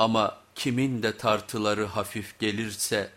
Ama kimin de tartıları hafif gelirse